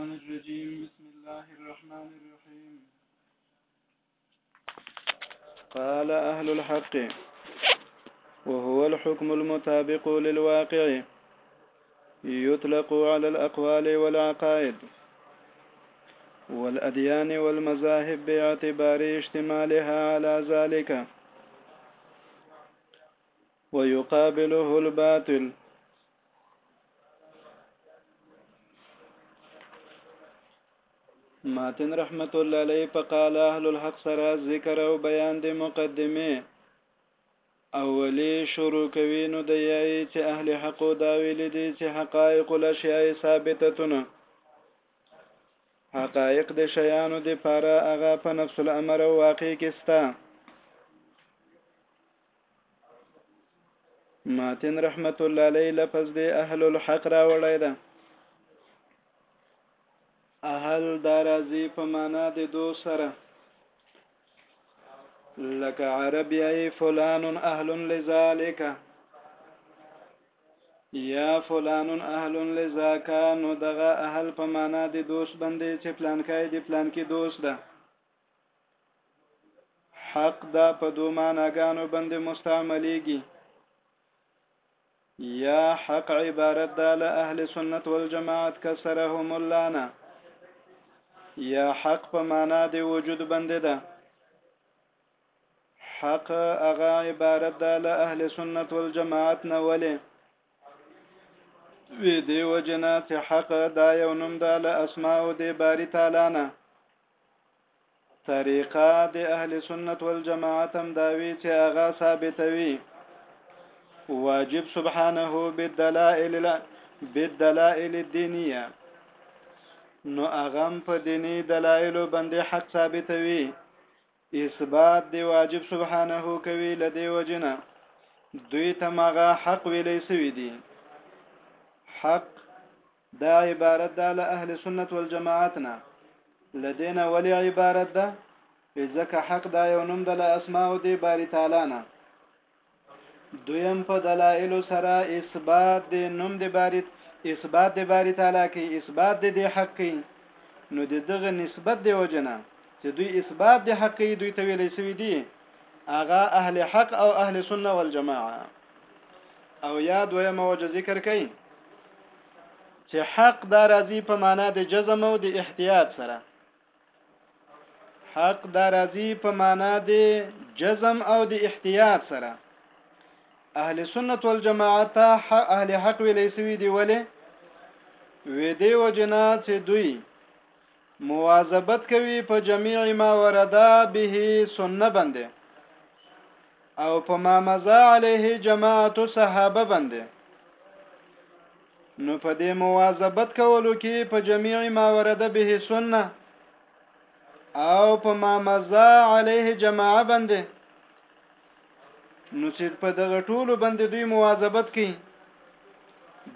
الرجيم بسم الله الرحمن الرحيم قال أهل الحق وهو الحكم المتابق للواقع يطلق على الأقوال والعقائد والأديان والمذاهب باعتبار اشتمالها على ذلك ويقابله الباطل ماتن رحمت الله علیه فقال اهل الحق سره ذکر او بیان د مقدمه اولی شروع کوي نو د یای چې اهل حق دا ویل دي چې حقایق الاشیاء ثابتتونه حقایق د شیانو د پاره هغه په نفس الامر او واقع کې ستا ماتن رحمت الله علیه لفظ دی اهل الحق راوړی ده اهل دارازی په معنا د دو سره لکه عربی ای فلان اهل لذالک یا فلان اهل لذاک نو دغه اهل په معنا د دوست باندې چې پلان کای دی پلان کې دوست ده حق دا په دو معناګانو باندې مستعملېږي یا حق عبارت دا له اهل سنت والجماعت کسرهم الله نه یا حق په معنا د وجود باندې ده حق هغه عبارت ده له اهل سنت والجماعت نه ولې وی دی وجنا چې حق دا یو نوم ده له اسماء او د باری تعالی نه طریقه د اهل سنت والجماعت هم داوی چې هغه ثابتوي واجب سبحانه بالدلائل بالدلائل الدينيه نو اغم په دینی دلایل باندې حق ثابتوي اثبات دی واجب سبحانه کوي لدی وجنه دوی ته مغه حق ویلې سوي دي حق دا عبارت ده له اهل سنت والجماعت نه لدین ولی عبارت ده ځکه حق دا یو نوم ده له اسماء دی باری تعالی نه دویم په دلائل سره اثبات د نوم د باری اثبات د باری تعالی کی اثبات د دې حق کی نو د دغه نسبت دی وجنه چې دوی اثبات د حق کی دوی ته ویلې سوي دي اغا اهل حق او اهل سنت والجماعه او یا دویم وجه ذکر کئ چې حق دا راځي په معنا د جزم او د احتیاط سره حق دا راځي په معنا د جزم او د احتیاط سره اهل سنت والجماعت اهل حق ویلې سوي دی ولې وې دی وجنا چې دوی مواظبت کوي په جميع ما وردا به سنت باندې او په ما مزه عليه جماعت صحابه باندې نو په دې مواظبت کولو کې په جميع ما ورده به سنه او په ما مزا عليه جماعه باندې نو چې په دغه ټولو باندې دوی مواظبت کوي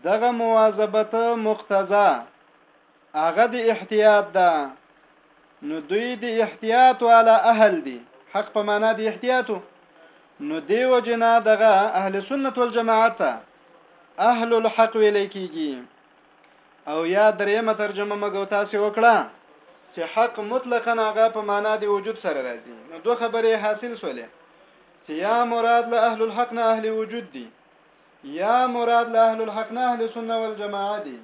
دغه مواظبت مقتضا هغه د احتیاط ده نو دوی د احتیاط والا اهل دي حق په معنا د احتیاطو نو دیو جنا دغه اهل سنت والجماعت اهل الحق ویل کیږي او یا دریمه ترجمه مګو تاسو وکړه چې حق مطلقا هغه په معنا د وجود سره راځي نو دوه خبرې حاصل شولې چې یا مراد له اهل الحق نه اهل وجود دي یا مراد له اهل الحق نه اهل سنت والجماعت دي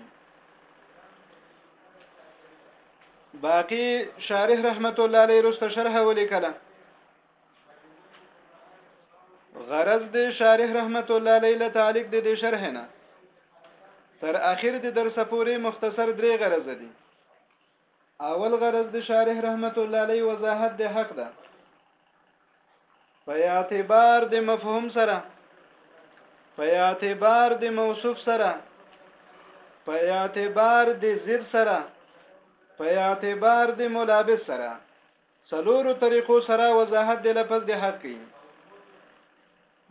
باقی شارح رحمت الله علیه رسته شرح ولیکله غرض دې شارح رحمت الله علیه له تعلق دې دې شرح نه تر اخر دې درس پورې مختصر درې غرض دي اول غرض د شارح رحمت الله علی وضاحت د حق ده په اعتبار د مفهوم سره په اعتبار د موصوف سره په اعتبار د زید سره په اعتبار د ملابس سره څلورو طریقو سره وضاحت د لفظ د حق کی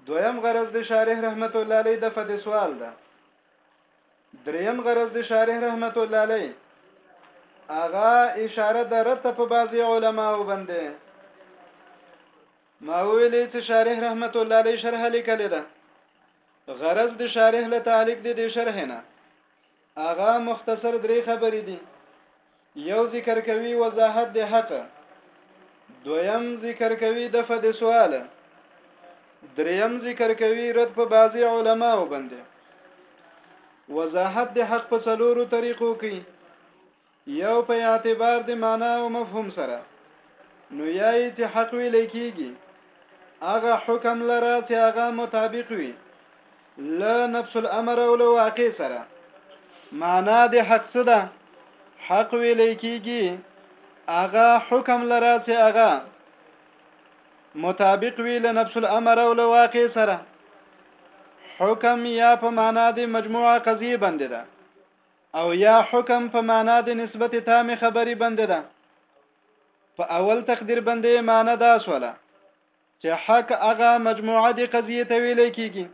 دویم غرض د شارح رحمت الله علی د فد سوال ده دریم غرض د شارح رحمت الله علی اغا اشاره د رد په بعضی علماو باندې ما ویلې چې شارح رحمت الله علی شرح لیکلې ده غرض د شارح له تعلق دي د شرح نه اغا مختصر درې خبرې دي یو ذکر کوي وضاحت د حق دویم ذکر کوي د فد سوال دریم ذکر کوي رد په بعضی علما وبنده وضاحت د حق په څلورو طریقو کې یو په اعتبار د معنا او مفهوم سره نو یای چې حق ویل کیږي هغه حکم لره چې هغه مطابق وي له نفس الامر او له واقع سره معنا د حق څه ده حق ویل کیږي هغه حکم لره چې هغه مطابق وی له نفس الامر او له واقع سره حکم یا په معنا د مجموعه قضیه بند ده او یا حکم په معنا د نسبت تام خبري بند ده په اول تقدیر باندې معنی دا سواله چې حق هغه مجموعه د قضیه ته ویل کیږي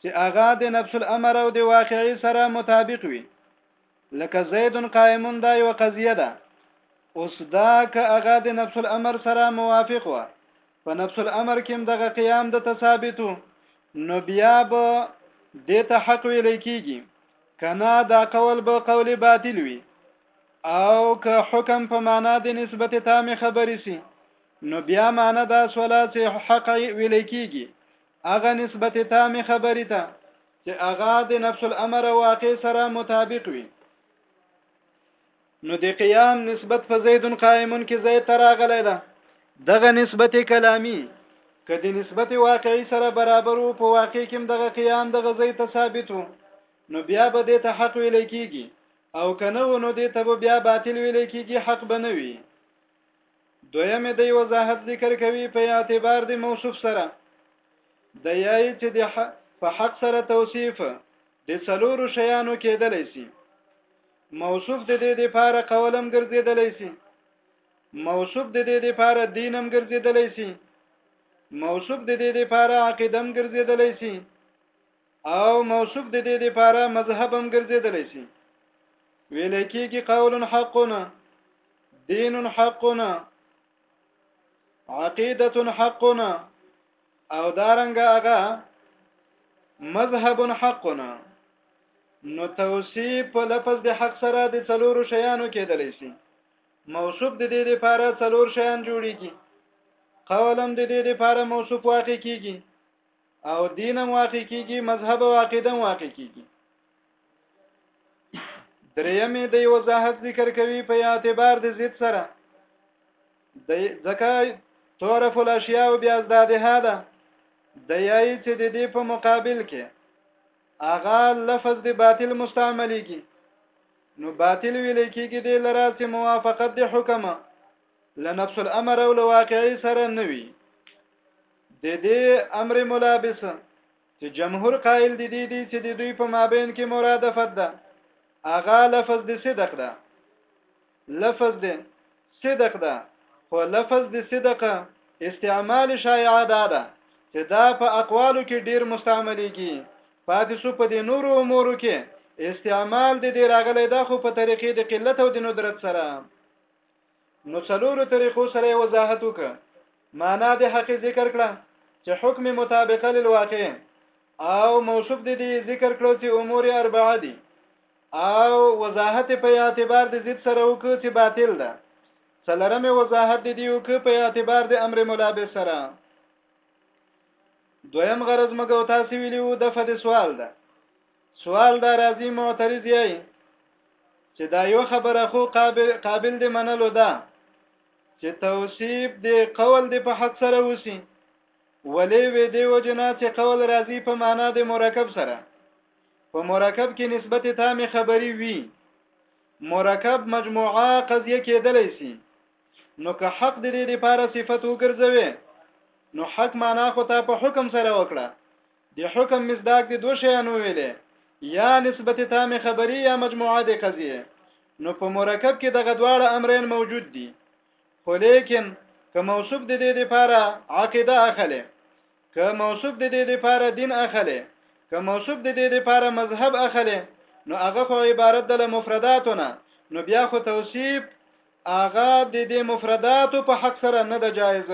چې هغه د نفس الامر او د واقعي سره مطابق وي لکه زید قائم دا یو قضیه ده اوس دا که هغه د نفس الامر سره موافق و په نفس الامر کې دغه قیام د تثابتو نو بیا به د ته حق ویل کیږي کنا دا قول به قول باطل وي او که حکم په معنا د نسبت تام خبرې سي نو بیا معنی دا سولا چې حق ویل کیږي هغه نسبت تام خبرې ته چې هغه د نفس الامر واقع سره مطابق وي نو د قیام نسبت په زیدن قائمون کې زید تراغلی ده دغه نسبت کلامی کدی نسبت واقعي سره برابر وو په واقع کې دغه قیام دغه زید ته ثابت وو نو بیا به د ته حق ویل کیږي او کنه نو د ته بیا باطل ویل کیږي حق بنوي دویم دی وضاحت ذکر کوي په اعتبار د موصوف سره د یای چې د په حق سره توصیف د څلورو شیانو کېدلی سي موصوف د دې لپاره قولم ګرځېدلی سي موصوف د دې لپاره دینم ګرځېدلی سي موصوف د دې لپاره عقیدم ګرځېدلی سي او موصوف د دې لپاره مذهب هم ګرځیدل شي ویل کېږي قول حقنا دین حقنا عقیده حقنا او دارنګ هغه مذهب حقنا نو توصیف په لفظ د حق سره د څلورو شیانو کېدلی شي موصوف د دې لپاره څلور شیان جوړیږي قولم د دې لپاره موصوف واقع کیږي او دین هم واقع کیږي مذهب او عقیده هم واقع کیږي درېمې د وضاحت ذکر کوي په اعتبار د زید سره د ځکه تعرف الاشیاء بیا ازداد هدا د یای چې د دې په مقابل کې اغا لفظ د باطل مستعملېږي نو باطل ویل کېږي د لرا چې موافقت د حکم لنفس الامر او لواقعي سره نه وي د دې امر ملابس چې جمهور قائل دي دي دي چې د دوی په مابین کې مرادفت ده اغا لفظ د صدق ده لفظ د صدق ده خو لفظ د صدق استعمال شایعه ده ده چې دا په اقوالو کې ډیر مستعمليږي پاتې شو په دې نورو امورو کې استعمال د دې راغلي دا خو په طریقې د قلت او د ندرت سره نو څلورو طریقو سره وضاحت وک معنا د حق ذکر کړه چې حکم مطابقه للواقع او موصوف د دې ذکر کړو چې امور اربعه دي او وضاحت په اعتبار د ضد سره وک چې باطل ده څلرمه وضاحت د دې وک په اعتبار د امر ملابس سره دویم غرض مګو تاسو ویلو د فد سوال ده سوال دا راځي معترض یې چې دا یو خبره خو قابل قابل دی منلو ده چې توصیف دی قول دی په حد سره وسی ولې وې دی وجنا چې قول راځي په معنا د مرکب سره په مرکب کې نسبت تام خبري وي مرکب مجموعه قضیه کېدلی سي نو که حق دې لپاره صفت وګرځوي نو حق معنا خو ته په حکم سره وکړه د حکم مصداق د دوه شیانو ویلې یا نسبت تام خبری یا مجموعه د قضیه نو په مرکب کې دغه دواړه امرین موجود دي خو لیکن که موصوف د دې لپاره عقیده اخلي که موصوف د دې لپاره دین اخلي که موصوف د دې لپاره مذهب اخلي نو هغه خو عبارت د مفرداتونه نو بیا خو توصیف هغه د دې مفرداتو په حق سره نه د جایز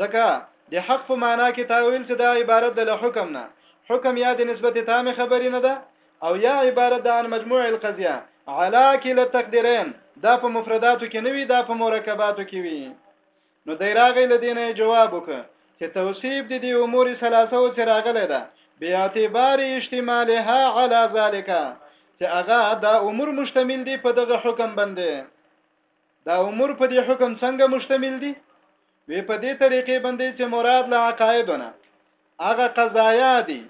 ځکه د حق په معنا کې تاویل چې دا عبارت د له حکم نه حکم یا د نسبت تام خبرې نه ده او یا عبارت د ان مجموع القضیه علا کې له تقدیرین دا په مفرداتو کې نه وي دا په مرکباتو کې وي نو دی راغی له دینه جواب وکړ چې توصیب د دې امور ثلاثه او چې راغلی ده بیا اعتبار اشتمالها علی ذالک چې هغه دا امور مشتمل دي په دغه حکم باندې دا امور په دې حکم څنګه مشتمل دي وی په دې طریقې باندې چې مراد له عقایدونه هغه قضایا دي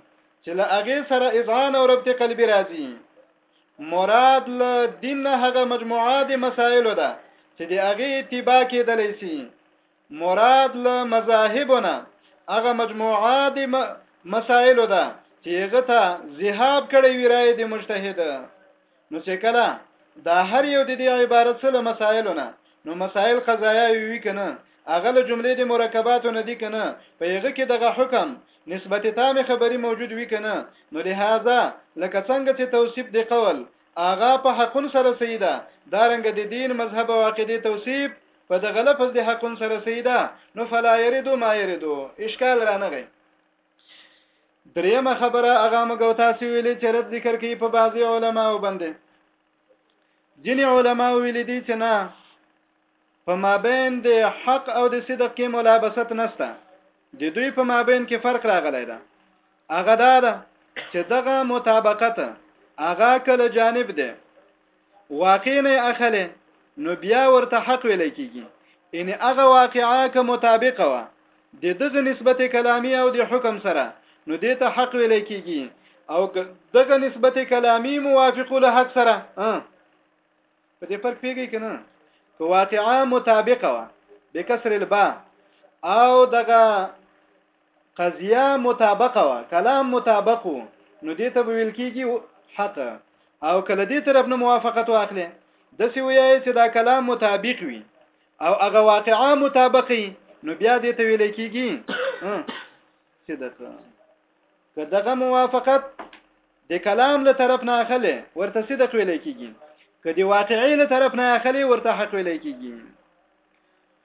چې له هغه سره اذعان او ربط قلبي راځي مراد له دین هغه مجموعه د مسائل ده چې د هغه اتباع کېدلی سي مراد له مذاهبونه هغه مجموعه د مسائل ده چې هغه ته ذهاب کړی وی رائے د مجتهد نو چې کله دا هر یو د دې عبارت سره مسائلونه نو مسائل قضایا وی کنه هغه له جملې د مرکباتو نه دي کنه په هغه کې دغه حکم نسبت تام خبری موجود وی کنه نو لہذا لکه څنګه چې توصیف دی قول آغا په حقن سره سیدا دارنګ د دین مذهب او عقیده توصیف په دغه لفظ د حقن سره سیدا نو فلا یریدو ما یریدو اشکال را نه غي دریمه خبره هغه مګو تاسو ویلې چې رد ذکر کوي په بعضي علماو باندې ځینې علماو ویلي دي چې نه په مابین د حق او د صدق کې ملابست نشته د دوی په مابین کې فرق راغلی ده هغه دا ده چې دغه مطابقت هغه کله جانب ده واقع نه اخلي نو بیا ورته حق ویل کیږي ان هغه واقعا که مطابقه وه د دغه نسبت کلامی او د حکم سره نو دې ته حق ویل کیږي او دغه نسبت کلامی موافق له حق سره په دې پر پیږي کنه په واقعا مطابقه وا بکسر الباء او دغه قضیه مطابقه وا کلام مطابق نو دې ته ویل کیږي حق او کله دې طرف نه موافقت واخلې د سی ویای چې دا کلام مطابق وي او هغه واقعا مطابقي نو بیا دې ته ویل کیږي صدق که دغه موافقت د کلام له طرف نه اخلي ورته صدق ویل کیږي که د واقعي له طرف نه اخلي ورته حق ویل کیږي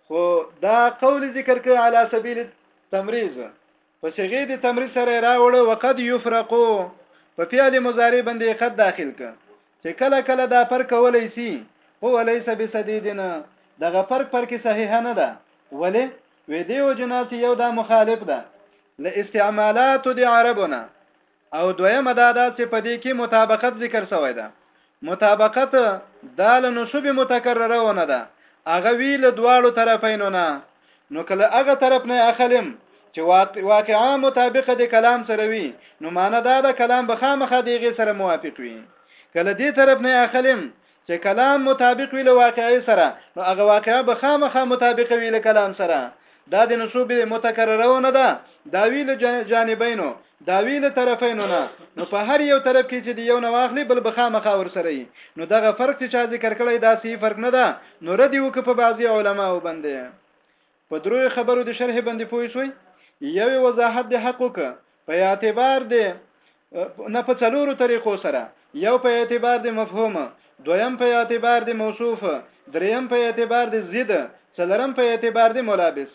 خو دا قول ذکر کړ علی سبیل تمریز په صيغه د تمریز سره راوړ وقد یفرقو په فعل مضارع باندې قد داخل ک چې کله کله دا پر کولای سي هو ليس بسديدنا دغه فرق پر کې صحیح نه ده ولی وې دیو جنا چې یو دا مخالف ده له استعمالاتو د عربونه او دویمه دا ده چې په دې کې مطابقت ذکر شوی ده مطابقت دا له نصوب متکرره ونه ده هغه وی له دواړو طرفینو نه نو کله هغه طرف نه اخلم چې واقعا مطابقه د کلام سره وي نو معنا دا ده کلام به خامخا دیغه سره موافق وي کله دې طرف نه اخلم چې کلام مطابق وي له واقعي سره نو هغه واقعه به خامخا مطابق وي له کلام سره دا د نصوب متکرره نه ده دا ویل جانبینو دا ویل طرفینو نه نو په هر یو طرف کې چې دی یو نه واخلي بل به خامخا ور سره وي نو دغه فرق چې چا ذکر کړی دا صحیح فرق نه ده نو ردی وک په بعضی علما وبنده په دروي خبرو د شرح باندې پوي شوي یوې وضاحت د حق وک په اعتبار د نه په څلورو طریقو سره یو په اعتبار د مفهوم دویم په اعتبار د موصوف دریم په اعتبار د زید څلرم په اعتبار د ملابس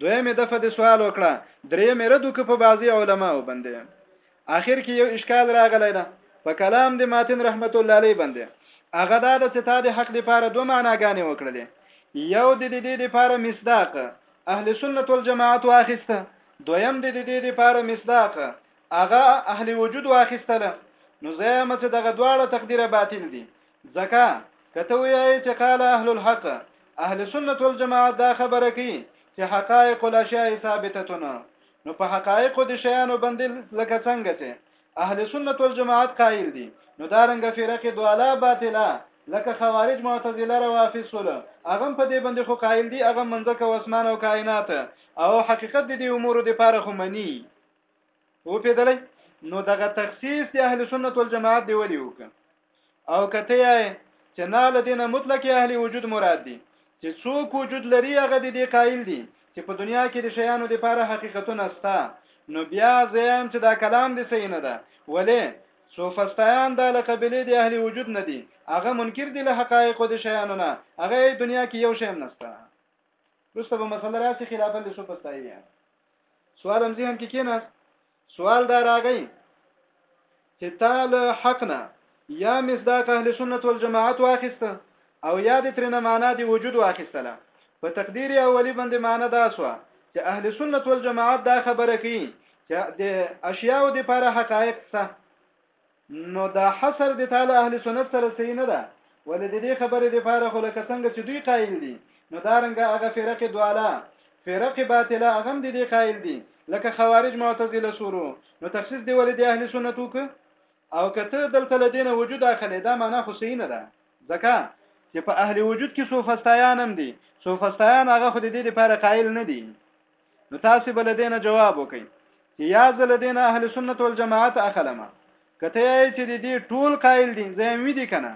دویم دفه د سوال وکړه دریم رد وک په بعضی علماو باندې اخر کې یو اشکال راغلی ده په کلام د ماتن رحمت الله علیه باندې هغه دا د چې تا د حق لپاره دوه معناګانې وکړلې یو د دې لپاره مصداق اهل سنت والجماعت واخیسته دویم د دې لپاره مصداق هغه اهل وجود واخیستله نو زما چې دغه دواړه تقدیره باطل دي ځکه کته وایي چې قال اهل الحق اهل سنت والجماعت دا خبره کوي چې حقائق الاشیاء ثابتتونه نو په حقایقو د شیانو بندل لکه څنګه چې اهل سنت والجماعت قائل دي نو دا رنګ فرقه دوالا باطله لکه خوارج معتزله روافض سول اغم په دې باندې خو قائل دي اغم منځکه واسمان او کائنات او حقیقت د دې امور د پاره خو مني و پیدلې نو دغه تخصیص د اهل سنت والجماعت دی ولي وکړه او کته یې چې نه لدینه مطلق اهل وجود مراد دي چې څوک وجود لري هغه د دې قائل دي چې په دنیا کې د شیانو لپاره حقیقتونه شته نو بیا زم چې دا کلام دې صحیح نه ده ولی سوفستایان د لقبلې د اهل وجود نه دي هغه منکر دي له حقایق د شیانو نه هغه دنیا کې یو شی نشته رسته به مسله راسي خلاف له سوفستایي سوالم ذهن کې کیناست سوال دا راغی چې تا له حق نه یا مصداق اهل سنت والجماعت واخیسته او یا د ترنه معنا دی وجود واخیستله په تقدیر اولی باندې معنا دا سو چې اهل سنت والجماعت دا خبره کوي چې د اشیاء د لپاره حقایق څه نو دا حصر د تعالی اهل سنت سره صحیح نه ده ولې د دې خبرې د فارغ لکه څنګه چې دوی قائل دي نو دا رنګه هغه فرق دواله فرق باطله هغه د دې قائل دي لکه خوارج معتزله سورو نو تخصیص دی ولې د اهل سنت وک او کته دلته لدینه وجود اخلي دا معنا خو صحیح نه ده ځکه چې په اهل وجود کې سوفستایان هم دي سوفستایان هغه خو د دې لپاره قائل نه دي نو تاسو بل دینه جواب وکئ چې یا زل دین اهل سنت والجماعت اخلمه کته یې چې د دې ټول قائل دي زه هم دي کنه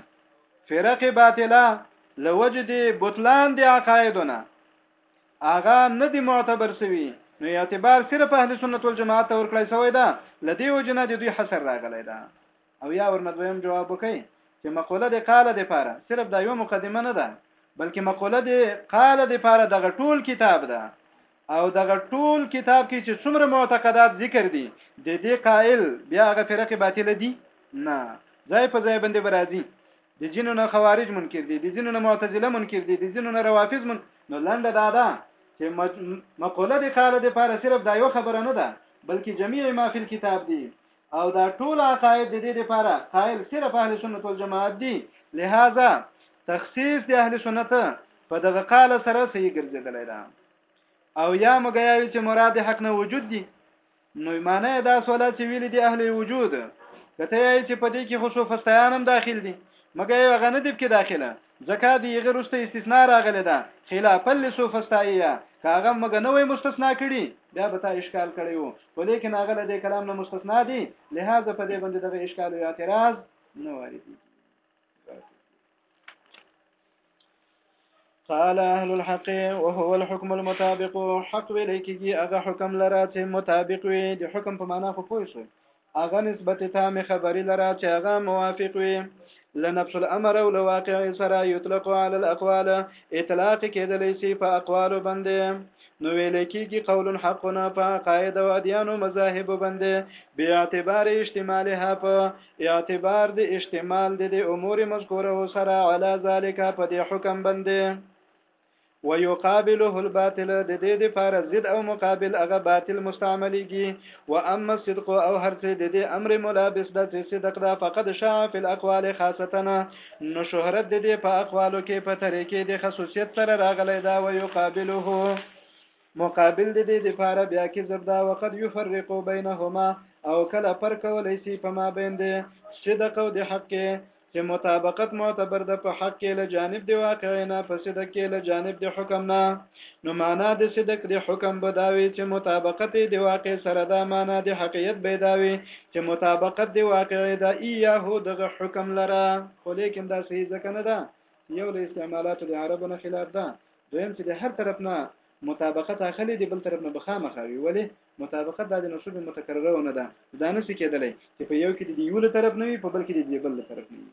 فرق باطله لوجد بطلان دي عقایدونه اغه نه دي معتبر سوي نو اعتبار صرف اهل سنت والجماعت ورکړی سوی دا لدی وجنه د دوی حسر راغلی دا او یا ورنه دویم جواب وکي چې مقوله د قاله د پاره صرف دا یو مقدمه نه ده بلکې مقوله د قاله د پاره دغه ټول کتاب ده او دغه ټول کتاب کې چې څومره معتقدات ذکر دي د دې قائل بیا هغه فرقه باطله دي نه ځای په ځای باندې برازي د جنو نه خوارج منکر دي د جنو نه معتزله منکر دي د جنو نه روافض من نو لنډه دا ده چې مقوله د قاله د پاره صرف دا یو خبره نه ده بلکې جميع ما فی الكتاب دي او دا ټول عقاید د دې لپاره قائل صرف اهل سنت والجماعت دي لہذا تخصیص د اهل سنت په دغه قال سره صحیح ګرځیدلی ده او یا مګیاوی چې مراد حق نه وجود دي نو معنی دا سواله چې ویل دي اهل وجود کته یې چې په دې کې خصوص فستیان هم داخل دي مګر یو غنه دې کې داخله ځکه دې غیر است استثناء راغلی ده خلاف لسو فستایه کاغه مګ نه وي مستثنا کړي بیا به تا اشکال کړي وو په دې کې ناغله دې کلام نه مستثنا دي لهدا په دې باندې دغه اشکال او اعتراض نه واردي قال اهل الحق وهو الحكم المطابق حق ویل کیږي هغه حکم لره چې مطابق وي د حکم په معنا خو پوه شئ هغه نسبت تام خبري لره چې هغه موافق وي له نفس الامر او له واقع سره یطلق علی الاقوال اطلاق کېدلی سي په اقوال باندې نو ویل کېږي قول حقنا په عقاید او ادیان او مذاهب باندې به اعتبار اجتمالها په اعتبار د اجتمال د امور مذکوره سره علا ذالک په دې حکم باندې ويقابله الباطل د دې د فار ضد او مقابل هغه باطل مستعمليږي و اما الصدق او هر څه د دې امر ملابس د چې صدق ده فقد شاع في الاقوال خاصه نو شهرت د دې په اقوالو کې په طریقې د خصوصیت سره راغلی دا ويقابله مقابل د دې لپاره بیا کې زبدا وقد يفرق بينهما او کله پر کولای شي په ما بین دي صدق او د حق چې مطابقت معتبر ده په حق کې له جانب د واقع نه په صدق کې له جانب د حکم نه نو معنا د صدق د حکم بداوي چې مطابقت د واقع سره دا معنا د حقیقت بداوي چې مطابقت د واقع ده ایه دغه حکم لره خو لیکن دا صحیح ځکه نه ده یو له استعمالات د عربو نه خلاف ده دویم چې د هر طرف نه مطابقت اخلي د بل طرف نه بخامه خاوي ولې مطابقت د نصوب متکرره ونه ده دا نه شي کېدلی چې په یو کې د یو له طرف نه وي په بل کې د بل له طرف نه وي